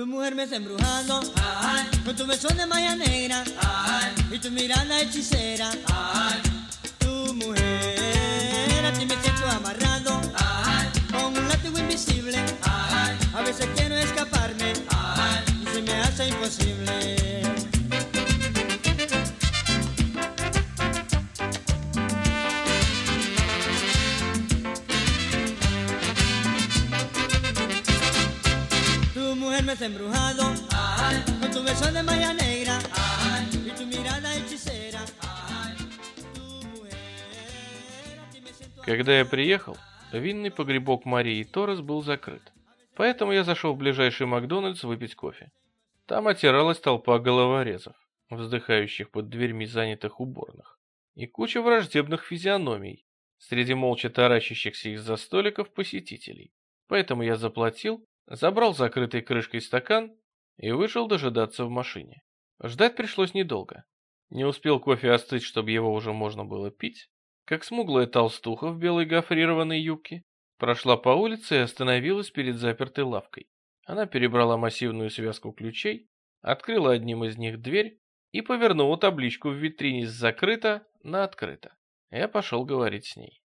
Tu mujer me está embrujando. Con tu beso de malla negra. Y tu mirada hechicera. Tu mujer, a ti me siento amarrado. Con un látigo invisible. A veces quiero escaparme. Y se me hace imposible. Está embrujado con tu beso de malla negra y tu mirada hechicera. Когда я приехал, винный погребок Марии Торрес был закрыт. Поэтому я зашел в ближайший Макдональдс выпить кофе. Там отиралась толпа головорезов, вздыхающих под дверьми занятых уборных, и куча враждебных физиономий среди молча таращащихся из-за столиков посетителей. Поэтому я заплатил, забрал закрытой крышкой стакан и вышел дожидаться в машине. Ждать пришлось недолго. Не успел кофе остыть, чтобы его уже можно было пить, как смуглая толстуха в белой гофрированной юбке прошла по улице и остановилась перед запертой лавкой. Она перебрала массивную связку ключей, открыла одним из них дверь и повернула табличку в витрине с «закрыто» на «открыто». Я пошел говорить с ней.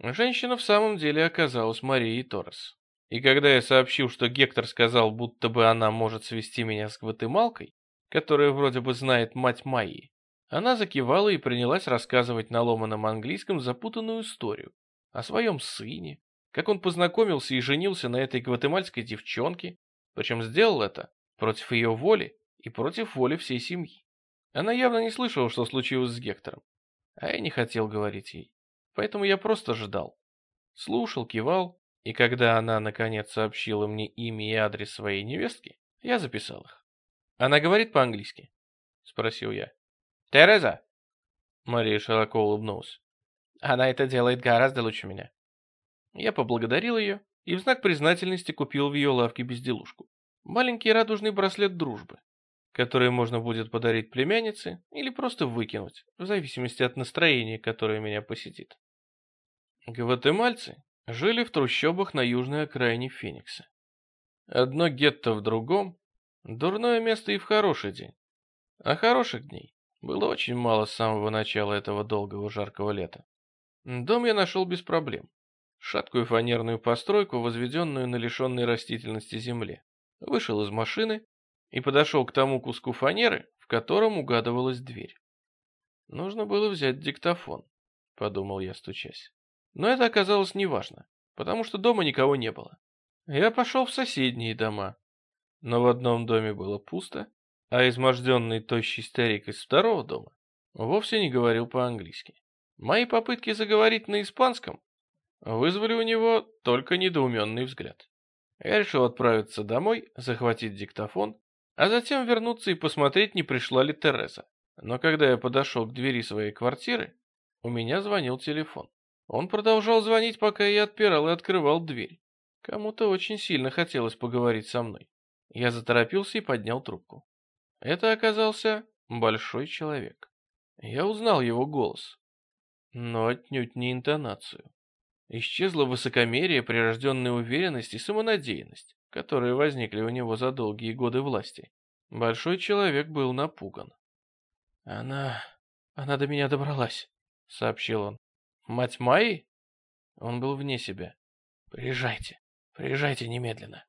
Женщина в самом деле оказалась Марией Торрес. И когда я сообщил, что Гектор сказал, будто бы она может свести меня с гватемалкой, которая вроде бы знает мать Майи, она закивала и принялась рассказывать на ломаном английском запутанную историю о своем сыне, как он познакомился и женился на этой гватемальской девчонке, причем сделал это против ее воли и против воли всей семьи. Она явно не слышала, что случилось с Гектором, а я не хотел говорить ей, поэтому я просто ждал. Слушал, кивал, и когда она наконец сообщила мне имя и адрес своей невестки, я записал их. «Она говорит по-английски?» — спросил я. «Тереза!» Мария широко улыбнулась. «Она это делает гораздо лучше меня». Я поблагодарил ее и в знак признательности купил в ее лавке безделушку. Маленький радужный браслет дружбы, который можно будет подарить племяннице или просто выкинуть, в зависимости от настроения, которое меня посетит. Гватемальцы жили в трущобах на южной окраине Феникса. Одно гетто в другом – дурное место и в хороший день. А хороших дней было очень мало с самого начала этого долгого жаркого лета. Дом я нашел без проблем. Шаткую фанерную постройку, возведенную на лишенной растительности земле. Вышел из машины и подошел к тому куску фанеры, в котором угадывалась дверь. Нужно было взять диктофон, подумал я, стучась. Но это оказалось неважно, потому что дома никого не было. Я пошел в соседние дома, но в одном доме было пусто, а изможденный тощий старик из второго дома вовсе не говорил по-английски. Мои попытки заговорить на испанском вызвали у него только недоуменный взгляд. Я решил отправиться домой, захватить диктофон, а затем вернуться и посмотреть, не пришла ли Тереза. Но когда я подошел к двери своей квартиры, у меня звонил телефон. Он продолжал звонить, пока я отпирал и открывал дверь. Кому-то очень сильно хотелось поговорить со мной. Я заторопился и поднял трубку. Это оказался большой человек. Я узнал его голос, но отнюдь не интонацию. Исчезла высокомерие, прирожденная уверенность и самонадеянность, которые возникли у него за долгие годы власти. Большой человек был напуган. «Она... она до меня добралась», — сообщил он. «Мать Майи?» Он был вне себя. «Приезжайте, приезжайте немедленно».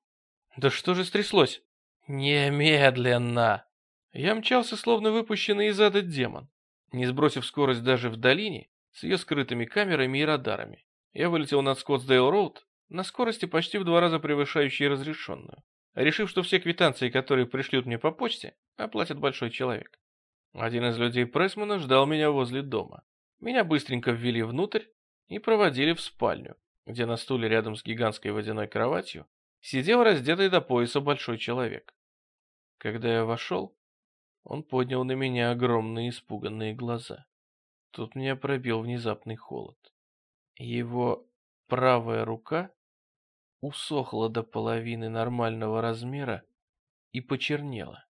«Да что же стряслось?» «Немедленно!» Я мчался, словно выпущенный из ада демон, не сбросив скорость даже в долине, с ее скрытыми камерами и радарами. Я вылетел над Скоттсдейл-Роуд на скорости почти в два раза превышающей разрешенную, решив, что все квитанции, которые пришлют мне по почте, оплатит большой человек. Один из людей Прессмана ждал меня возле дома. Меня быстренько ввели внутрь и проводили в спальню, где на стуле рядом с гигантской водяной кроватью сидел раздетый до пояса большой человек. Когда я вошел, он поднял на меня огромные испуганные глаза. Тут меня пробил внезапный холод. Его правая рука усохла до половины нормального размера и почернела.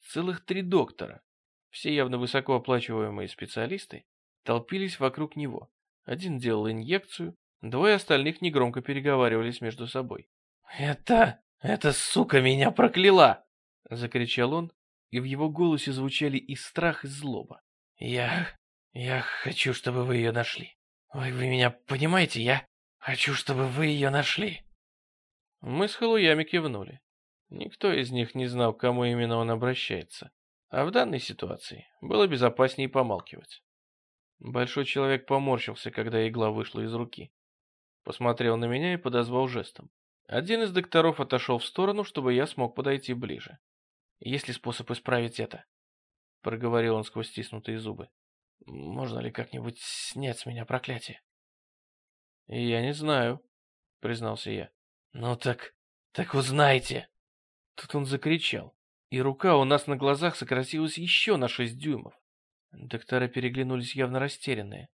Целых три доктора, все явно высокооплачиваемые специалисты, толпились вокруг него. Один делал инъекцию, двое остальных негромко переговаривались между собой. «Это... «Эта сука меня прокляла!» — закричал он, и в его голосе звучали и страх, и злоба. «Я... я хочу, чтобы вы ее нашли. Вы, вы меня понимаете? Я хочу, чтобы вы ее нашли». Мы с халуями кивнули. Никто из них не знал, к кому именно он обращается. А в данной ситуации было безопаснее помалкивать. Большой человек поморщился, когда игла вышла из руки. Посмотрел на меня и подозвал жестом. Один из докторов отошел в сторону, чтобы я смог подойти ближе. «Есть ли способ исправить это?» Проговорил он сквозь стиснутые зубы. «Можно ли как-нибудь снять с меня проклятие?» «Я не знаю», — признался я. «Ну так... так узнайте!» Тут он закричал, и рука у нас на глазах сократилась еще на шесть дюймов. Доктора переглянулись явно растерянные.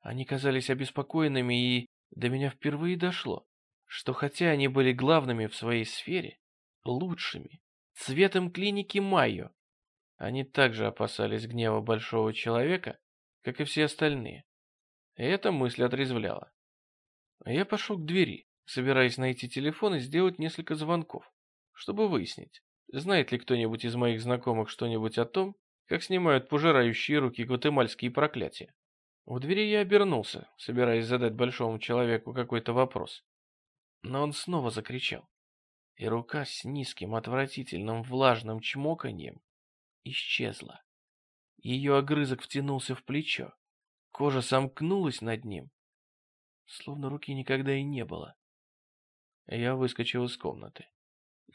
Они казались обеспокоенными, и до меня впервые дошло, что хотя они были главными в своей сфере, лучшими, цветом клиники Майо, они также опасались гнева большого человека, как и все остальные. И эта мысль отрезвляла. Я пошел к двери, собираясь найти телефон и сделать несколько звонков, чтобы выяснить, знает ли кто-нибудь из моих знакомых что-нибудь о том, как снимают пожирающие руки гватемальские проклятия. В двери я обернулся, собираясь задать большому человеку какой-то вопрос. Но он снова закричал. И рука с низким, отвратительным, влажным чмоканьем исчезла. Ее огрызок втянулся в плечо. Кожа сомкнулась над ним, словно руки никогда и не было. Я выскочил из комнаты.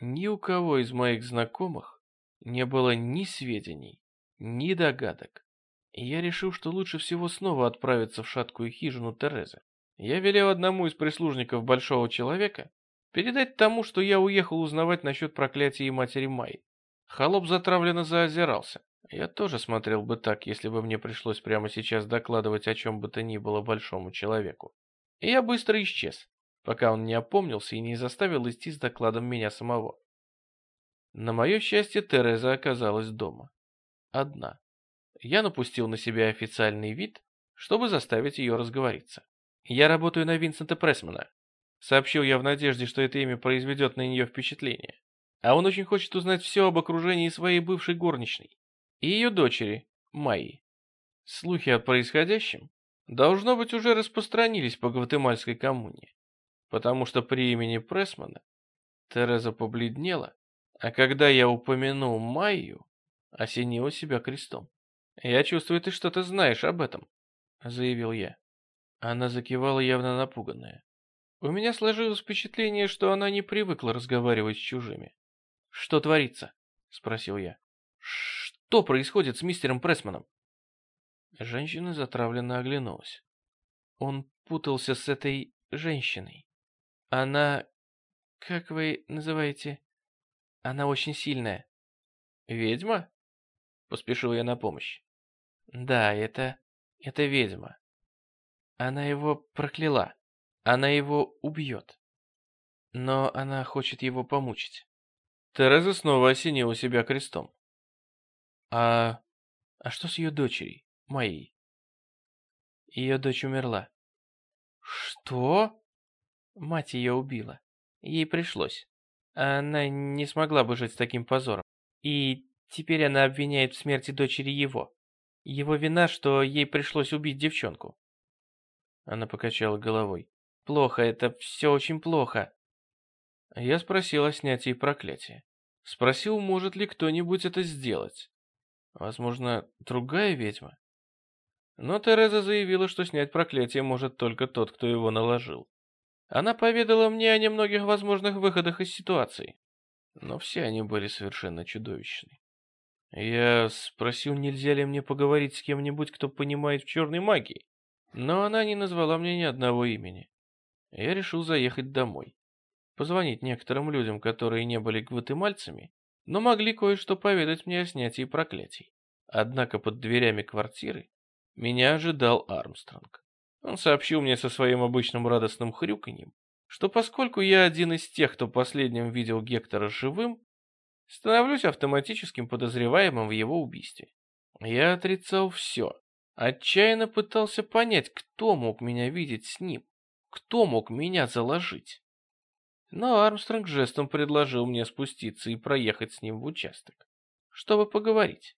Ни у кого из моих знакомых не было ни сведений, ни догадок. Я решил, что лучше всего снова отправиться в шаткую хижину Терезы. Я велел одному из прислужников большого человека передать тому, что я уехал узнавать насчет проклятия матери Майи. Холоп затравленно заозирался. Я тоже смотрел бы так, если бы мне пришлось прямо сейчас докладывать о чем бы то ни было большому человеку. И я быстро исчез, пока он не опомнился и не заставил идти с докладом меня самого. На мое счастье, Тереза оказалась дома одна. Я напустил на себя официальный вид, чтобы заставить ее разговориться. «Я работаю на Винсента Прессмана», — сообщил я в надежде, что это имя произведет на нее впечатление. А он очень хочет узнать все об окружении своей бывшей горничной и ее дочери, Майи. Слухи о происходящем, должно быть, уже распространились по гватемальской коммуне, потому что при имени Прессмана Тереза побледнела, а когда я упомянул Майю, осенила себя крестом. «Я чувствую, ты что-то знаешь об этом», — заявил я. Она закивала, явно напуганная. У меня сложилось впечатление, что она не привыкла разговаривать с чужими. «Что творится?» — спросил я. «Что происходит с мистером Прессманом?» Женщина затравленно оглянулась. Он путался с этой женщиной. Она... Как вы называете? Она очень сильная. Ведьма? Поспешил я на помощь. Да, это... это ведьма. Она его прокляла. Она его убьет. Но она хочет его помучить. Тереза снова осенила себя крестом. А... а что с ее дочерью, моей? Ее дочь умерла. Что? Мать ее убила. Ей пришлось. Она не смогла бы жить с таким позором. И Теперь она обвиняет в смерти дочери его. Его вина, что ей пришлось убить девчонку. Она покачала головой. Плохо, это все очень плохо. Я спросил о снятии проклятия. Спросил, может ли кто-нибудь это сделать. Возможно, другая ведьма. Но Тереза заявила, что снять проклятие может только тот, кто его наложил. Она поведала мне о немногих возможных выходах из ситуации. Но все они были совершенно чудовищны. Я спросил, нельзя ли мне поговорить с кем-нибудь, кто понимает в черной магии, но она не назвала мне ни одного имени. Я решил заехать домой, позвонить некоторым людям, которые не были гватемальцами, но могли кое-что поведать мне о снятии проклятий. Однако под дверями квартиры меня ожидал Армстронг. Он сообщил мне со своим обычным радостным хрюканьем, что поскольку я один из тех, кто последним видел Гектора живым, становлюсь автоматическим подозреваемым в его убийстве. Я отрицал все. Отчаянно пытался понять, кто мог меня видеть с ним, кто мог меня заложить. Но Армстронг жестом предложил мне спуститься и проехать с ним в участок, чтобы поговорить.